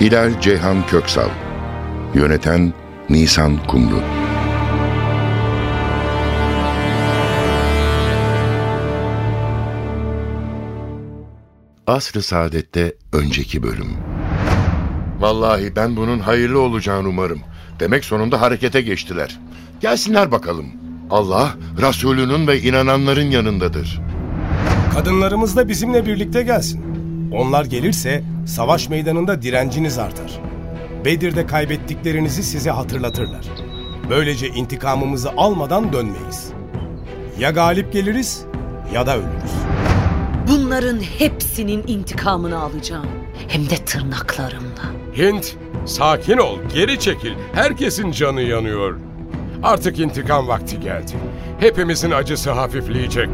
Hilal Ceyhan Köksal Yöneten Nisan Kumru Asr-ı Saadet'te önceki bölüm Vallahi ben bunun hayırlı olacağını umarım. Demek sonunda harekete geçtiler. Gelsinler bakalım. Allah, Resulünün ve inananların yanındadır. Kadınlarımız da bizimle birlikte gelsin. Onlar gelirse savaş meydanında direnciniz artar. Bedir'de kaybettiklerinizi size hatırlatırlar. Böylece intikamımızı almadan dönmeyiz. Ya galip geliriz ya da ölürüz. Bunların hepsinin intikamını alacağım. Hem de tırnaklarımla. Hint, sakin ol, geri çekil. Herkesin canı yanıyor. Artık intikam vakti geldi. Hepimizin acısı hafifleyecek.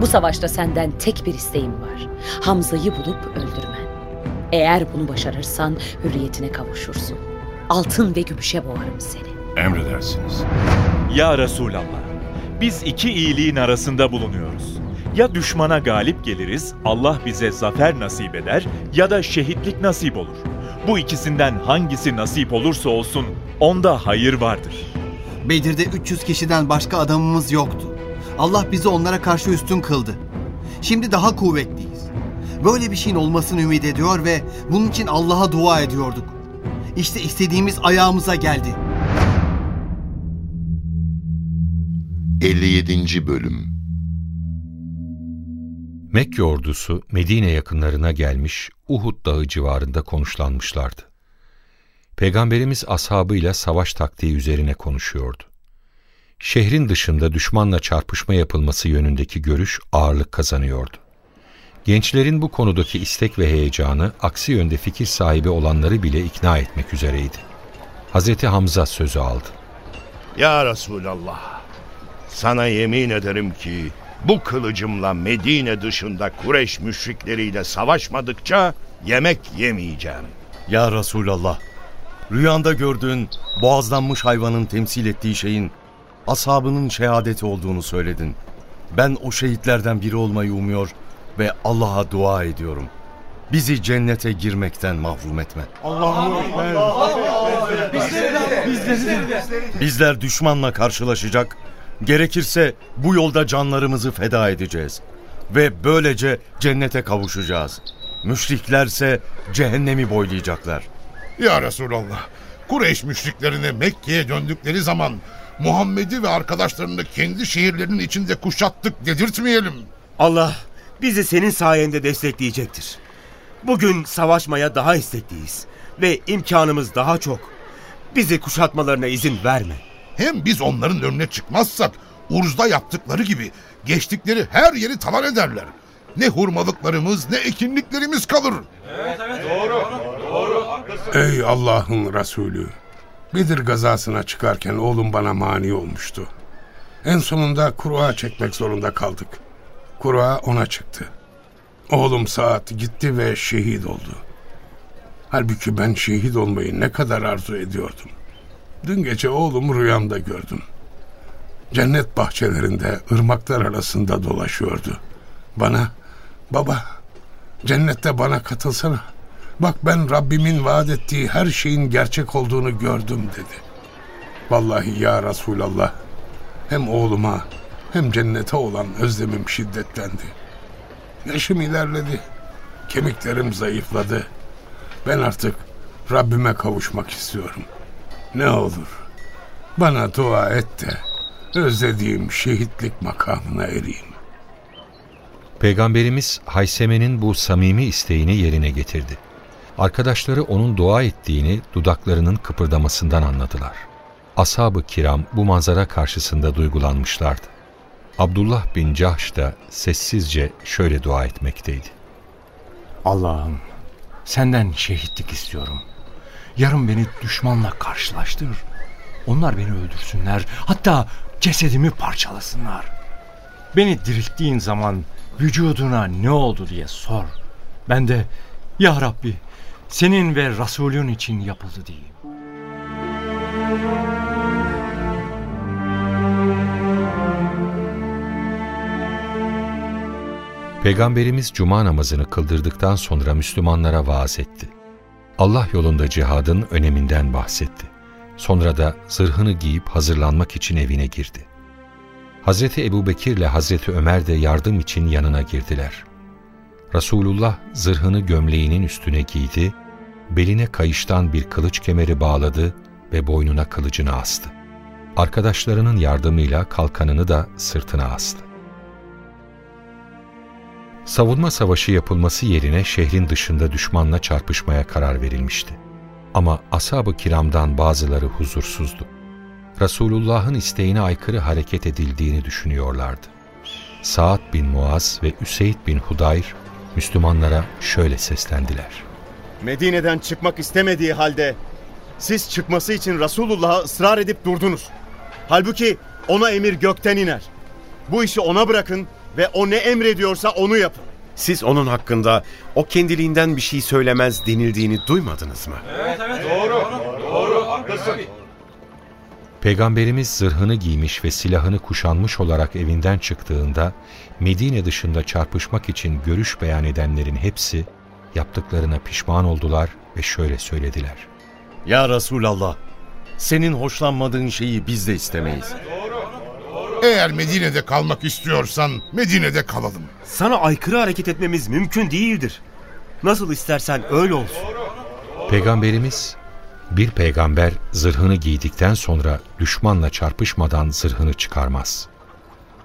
Bu savaşta senden tek bir isteğim var. Hamza'yı bulup öldürmen. Eğer bunu başarırsan hürriyetine kavuşursun. Altın ve gümüşe boğarım seni. Emredersiniz. Ya Resulallah, biz iki iyiliğin arasında bulunuyoruz. Ya düşmana galip geliriz, Allah bize zafer nasip eder ya da şehitlik nasip olur. Bu ikisinden hangisi nasip olursa olsun onda hayır vardır. Bedir'de 300 kişiden başka adamımız yoktu. Allah bizi onlara karşı üstün kıldı. Şimdi daha kuvvetliyiz. Böyle bir şeyin olmasını ümit ediyor ve bunun için Allah'a dua ediyorduk. İşte istediğimiz ayağımıza geldi. 57. Bölüm Mekke ordusu Medine yakınlarına gelmiş Uhud dağı civarında konuşlanmışlardı. Peygamberimiz ashabıyla savaş taktiği üzerine konuşuyordu. Şehrin dışında düşmanla çarpışma yapılması yönündeki görüş ağırlık kazanıyordu. Gençlerin bu konudaki istek ve heyecanı aksi yönde fikir sahibi olanları bile ikna etmek üzereydi. Hazreti Hamza sözü aldı. Ya Resulallah, sana yemin ederim ki bu kılıcımla Medine dışında Kureş müşrikleriyle savaşmadıkça yemek yemeyeceğim. Ya Resulallah, rüyanda gördüğün boğazlanmış hayvanın temsil ettiği şeyin ashabının şehadeti olduğunu söyledin. Ben o şehitlerden biri olmayı umuyor ve Allah'a dua ediyorum. Bizi cennete girmekten mahrum etme. Bizler düşmanla karşılaşacak, gerekirse bu yolda canlarımızı feda edeceğiz. Ve böylece cennete kavuşacağız. Müşriklerse cehennemi boylayacaklar. Ya Resulallah, Kureyş müşriklerine Mekke'ye döndükleri zaman Muhammed'i ve arkadaşlarını kendi şehirlerinin içinde kuşattık dedirtmeyelim. Allah bizi senin sayende destekleyecektir. Bugün savaşmaya daha istekliyiz ve imkanımız daha çok. Bizi kuşatmalarına izin verme. Hem biz onların önüne çıkmazsak Urz'da yaptıkları gibi geçtikleri her yeri talan ederler. Ne hurmalıklarımız ne ekinliklerimiz kalır. Ey Allah'ın Resulü! Bedir gazasına çıkarken oğlum bana mani olmuştu. En sonunda kuruğa çekmek zorunda kaldık. Kuruğa ona çıktı. Oğlum Saat gitti ve şehit oldu. Halbuki ben şehit olmayı ne kadar arzu ediyordum. Dün gece oğlumu rüyamda gördüm. Cennet bahçelerinde ırmaklar arasında dolaşıyordu. Bana, baba cennette bana katılsana. Bak ben Rabbimin vaat ettiği her şeyin gerçek olduğunu gördüm dedi. Vallahi ya Resulallah hem oğluma hem cennete olan özlemim şiddetlendi. Yaşım ilerledi. Kemiklerim zayıfladı. Ben artık Rabbime kavuşmak istiyorum. Ne olur bana dua et de özlediğim şehitlik makamına ereyim. Peygamberimiz Hayseme'nin bu samimi isteğini yerine getirdi. Arkadaşları onun dua ettiğini dudaklarının kıpırdamasından anladılar. Ashab-ı kiram bu manzara karşısında duygulanmışlardı. Abdullah bin Cahş da sessizce şöyle dua etmekteydi. Allah'ım senden şehitlik istiyorum. Yarın beni düşmanla karşılaştır. Onlar beni öldürsünler. Hatta cesedimi parçalasınlar. Beni dirilttiğin zaman vücuduna ne oldu diye sor. Ben de ya Rabbi senin ve Resulün için yapıldı diyeyim. Peygamberimiz cuma namazını kıldırdıktan sonra Müslümanlara vaaz etti. Allah yolunda cihadın öneminden bahsetti. Sonra da zırhını giyip hazırlanmak için evine girdi. Hazreti Ebu Bekir ile Hazreti Ömer de yardım için yanına girdiler. Resulullah zırhını gömleğinin üstüne giydi, beline kayıştan bir kılıç kemeri bağladı ve boynuna kılıcını astı. Arkadaşlarının yardımıyla kalkanını da sırtına astı. Savunma savaşı yapılması yerine şehrin dışında düşmanla çarpışmaya karar verilmişti. Ama ashab-ı kiramdan bazıları huzursuzdu. Resulullah'ın isteğine aykırı hareket edildiğini düşünüyorlardı. Saad bin Muaz ve Üseyd bin Hudayr Müslümanlara şöyle seslendiler. Medine'den çıkmak istemediği halde siz çıkması için Resulullah'a ısrar edip durdunuz. Halbuki ona emir gökten iner. Bu işi ona bırakın ve o ne emrediyorsa onu yapın. Siz onun hakkında o kendiliğinden bir şey söylemez denildiğini duymadınız mı? Evet, evet. Doğru, doğru, haklısın. Peygamberimiz zırhını giymiş ve silahını kuşanmış olarak evinden çıktığında Medine dışında çarpışmak için görüş beyan edenlerin hepsi yaptıklarına pişman oldular ve şöyle söylediler. Ya Resulallah, senin hoşlanmadığın şeyi biz de istemeyiz. Eğer Medine'de kalmak istiyorsan Medine'de kalalım. Sana aykırı hareket etmemiz mümkün değildir. Nasıl istersen öyle olsun. Peygamberimiz, bir peygamber zırhını giydikten sonra düşmanla çarpışmadan zırhını çıkarmaz.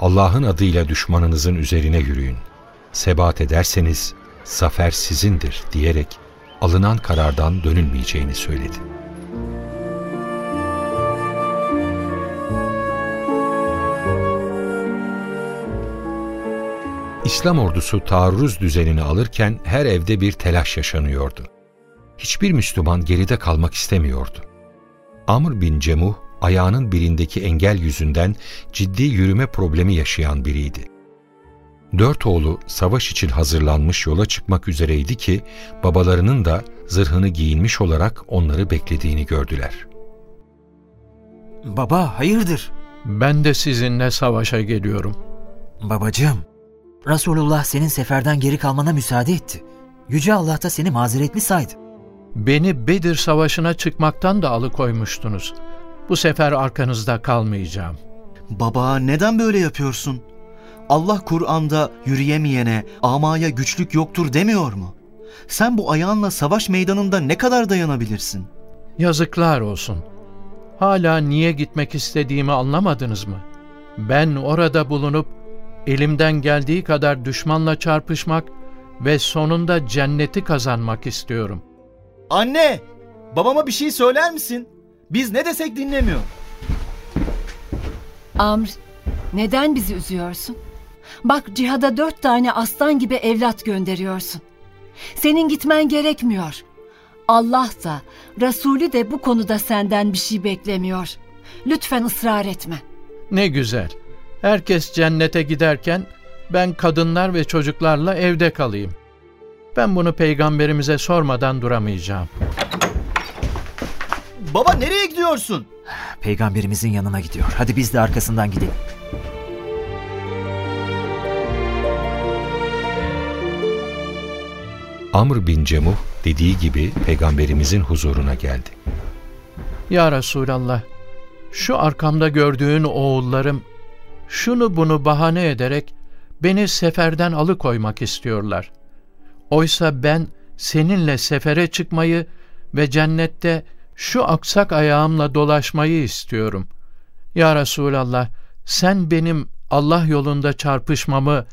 Allah'ın adıyla düşmanınızın üzerine yürüyün. Sebat ederseniz zafer sizindir diyerek alınan karardan dönülmeyeceğini söyledi. İslam ordusu taarruz düzenini alırken her evde bir telaş yaşanıyordu. Hiçbir Müslüman geride kalmak istemiyordu. Amr bin Cemuh, ayağının birindeki engel yüzünden ciddi yürüme problemi yaşayan biriydi. Dört oğlu savaş için hazırlanmış yola çıkmak üzereydi ki babalarının da zırhını giyinmiş olarak onları beklediğini gördüler. Baba hayırdır? Ben de sizinle savaşa geliyorum. Babacığım, Resulullah senin seferden geri kalmana müsaade etti. Yüce Allah da seni mazeretli saydı. Beni Bedir Savaşı'na çıkmaktan da alıkoymuştunuz. Bu sefer arkanızda kalmayacağım. Baba neden böyle yapıyorsun? Allah Kur'an'da yürüyemeyene, amaya güçlük yoktur demiyor mu? Sen bu ayağınla savaş meydanında ne kadar dayanabilirsin? Yazıklar olsun. Hala niye gitmek istediğimi anlamadınız mı? Ben orada bulunup elimden geldiği kadar düşmanla çarpışmak ve sonunda cenneti kazanmak istiyorum. Anne! Babama bir şey söyler misin? Biz ne desek dinlemiyor. Amr, neden bizi üzüyorsun? Bak cihada dört tane aslan gibi evlat gönderiyorsun. Senin gitmen gerekmiyor. Allah da, Resulü de bu konuda senden bir şey beklemiyor. Lütfen ısrar etme. Ne güzel. Herkes cennete giderken ben kadınlar ve çocuklarla evde kalayım. Ben bunu peygamberimize sormadan duramayacağım. Baba nereye gidiyorsun? Peygamberimizin yanına gidiyor. Hadi biz de arkasından gidelim. Amr bin Cemuh dediği gibi peygamberimizin huzuruna geldi. Ya Resulallah, şu arkamda gördüğün oğullarım şunu bunu bahane ederek beni seferden alıkoymak istiyorlar. Oysa ben seninle sefere çıkmayı ve cennette şu aksak ayağımla dolaşmayı istiyorum. Ya Resulallah, sen benim Allah yolunda çarpışmamı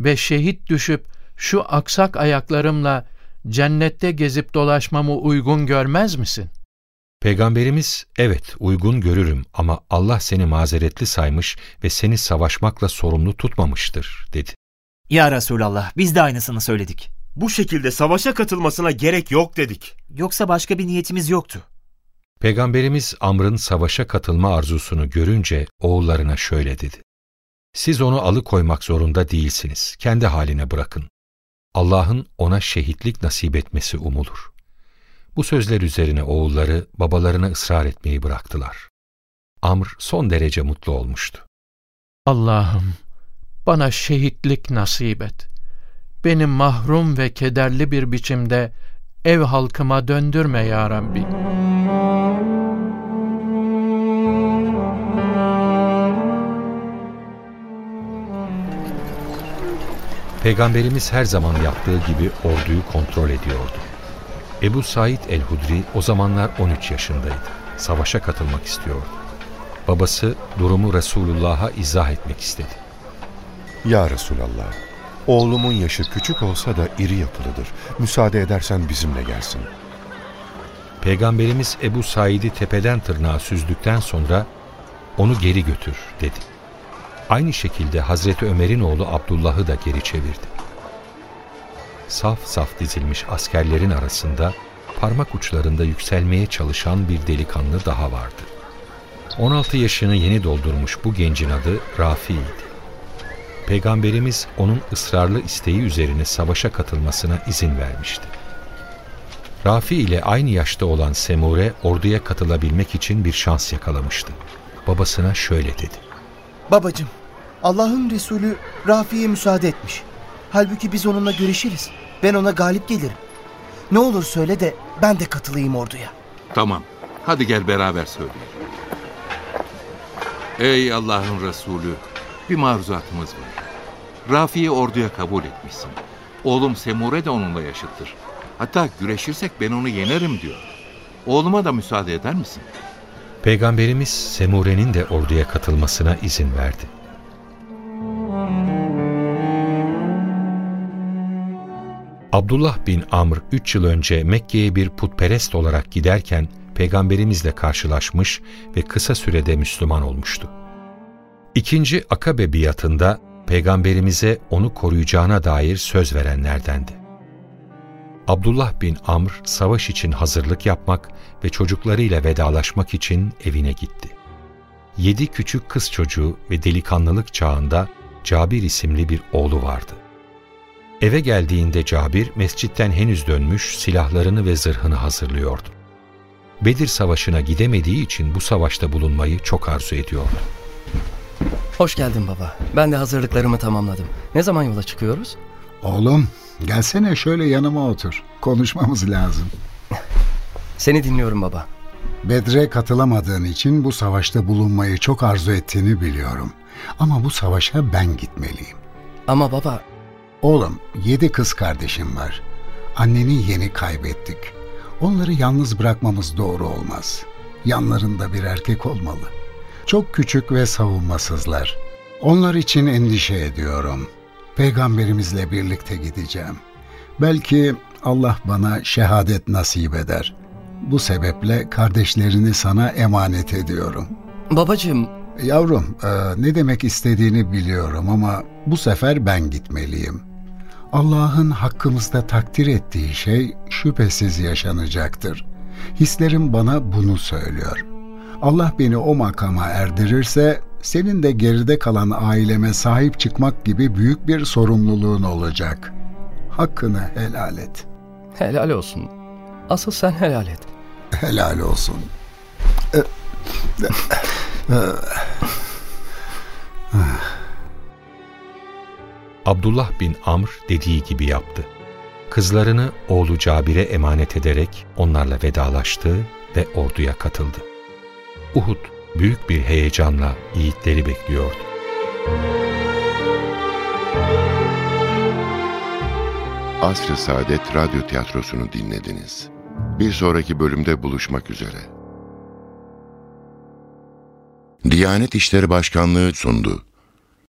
ve şehit düşüp şu aksak ayaklarımla cennette gezip dolaşmamı uygun görmez misin? Peygamberimiz, evet uygun görürüm ama Allah seni mazeretli saymış ve seni savaşmakla sorumlu tutmamıştır, dedi. Ya Resulallah, biz de aynısını söyledik. Bu şekilde savaşa katılmasına gerek yok dedik. Yoksa başka bir niyetimiz yoktu. Peygamberimiz Amr'ın savaşa katılma arzusunu görünce oğullarına şöyle dedi. Siz onu alıkoymak zorunda değilsiniz. Kendi haline bırakın. Allah'ın ona şehitlik nasip etmesi umulur. Bu sözler üzerine oğulları babalarına ısrar etmeyi bıraktılar. Amr son derece mutlu olmuştu. Allah'ım bana şehitlik nasip et. Beni mahrum ve kederli bir biçimde ev halkıma döndürme ya Rabbi. Peygamberimiz her zaman yaptığı gibi orduyu kontrol ediyordu. Ebu Said el-Hudri o zamanlar 13 yaşındaydı. Savaşa katılmak istiyordu. Babası durumu Resulullah'a izah etmek istedi. Ya Resulallah, oğlumun yaşı küçük olsa da iri yapılıdır. Müsaade edersen bizimle gelsin. Peygamberimiz Ebu Said'i tepeden tırnağa süzdükten sonra onu geri götür dedi. Aynı şekilde Hazreti Ömer'in oğlu Abdullah'ı da geri çevirdi. Saf saf dizilmiş askerlerin arasında parmak uçlarında yükselmeye çalışan bir delikanlı daha vardı. 16 yaşını yeni doldurmuş bu gencin adı Rafi'ydi. Peygamberimiz onun ısrarlı isteği üzerine savaşa katılmasına izin vermişti. Rafi ile aynı yaşta olan Semure orduya katılabilmek için bir şans yakalamıştı. Babasına şöyle dedi. Babacım, Allah'ın Resulü Rafi'ye müsaade etmiş. Halbuki biz onunla görüşiriz. Ben ona galip gelirim. Ne olur söyle de ben de katılayım orduya. Tamam. Hadi gel beraber söyleyelim. Ey Allah'ın Resulü, bir maruzatımız var. Rafi'yi orduya kabul etmişsin. Oğlum Semure de onunla yaşıttır. Hatta güreşirsek ben onu yenerim diyor. Oğluma da müsaade eder misin? Peygamberimiz Semure'nin de orduya katılmasına izin verdi. Abdullah bin Amr 3 yıl önce Mekke'ye bir putperest olarak giderken peygamberimizle karşılaşmış ve kısa sürede Müslüman olmuştu. İkinci Akabe biatında peygamberimize onu koruyacağına dair söz verenlerdendi. Abdullah bin Amr savaş için hazırlık yapmak ve çocuklarıyla vedalaşmak için evine gitti. Yedi küçük kız çocuğu ve delikanlılık çağında Cabir isimli bir oğlu vardı. Eve geldiğinde Cabir mescitten henüz dönmüş silahlarını ve zırhını hazırlıyordu. Bedir Savaşı'na gidemediği için bu savaşta bulunmayı çok arzu ediyordu. Hoş geldin baba. Ben de hazırlıklarımı tamamladım. Ne zaman yola çıkıyoruz? Oğlum gelsene şöyle yanıma otur. Konuşmamız lazım. Seni dinliyorum baba. Bedre katılamadığın için bu savaşta bulunmayı çok arzu ettiğini biliyorum. Ama bu savaşa ben gitmeliyim. Ama baba... Oğlum yedi kız kardeşim var. Anneni yeni kaybettik. Onları yalnız bırakmamız doğru olmaz. Yanlarında bir erkek olmalı. Çok küçük ve savunmasızlar. Onlar için endişe ediyorum. Peygamberimizle birlikte gideceğim. Belki Allah bana şehadet nasip eder. Bu sebeple kardeşlerini sana emanet ediyorum. Babacığım... Yavrum, e, ne demek istediğini biliyorum ama bu sefer ben gitmeliyim. Allah'ın hakkımızda takdir ettiği şey şüphesiz yaşanacaktır. Hislerim bana bunu söylüyor. Allah beni o makama erdirirse senin de geride kalan aileme sahip çıkmak gibi büyük bir sorumluluğun olacak. Hakkını helal et. Helal olsun. Asıl sen helal et. Helal olsun. Abdullah bin Amr dediği gibi yaptı. Kızlarını oğlu Cabir'e emanet ederek onlarla vedalaştı ve orduya katıldı. Uhud büyük bir heyecanla yiğitleri bekliyordu. Asr-ı Saadet Radyo Tiyatrosu'nu dinlediniz. Bir sonraki bölümde buluşmak üzere. Diyanet İşleri Başkanlığı sundu.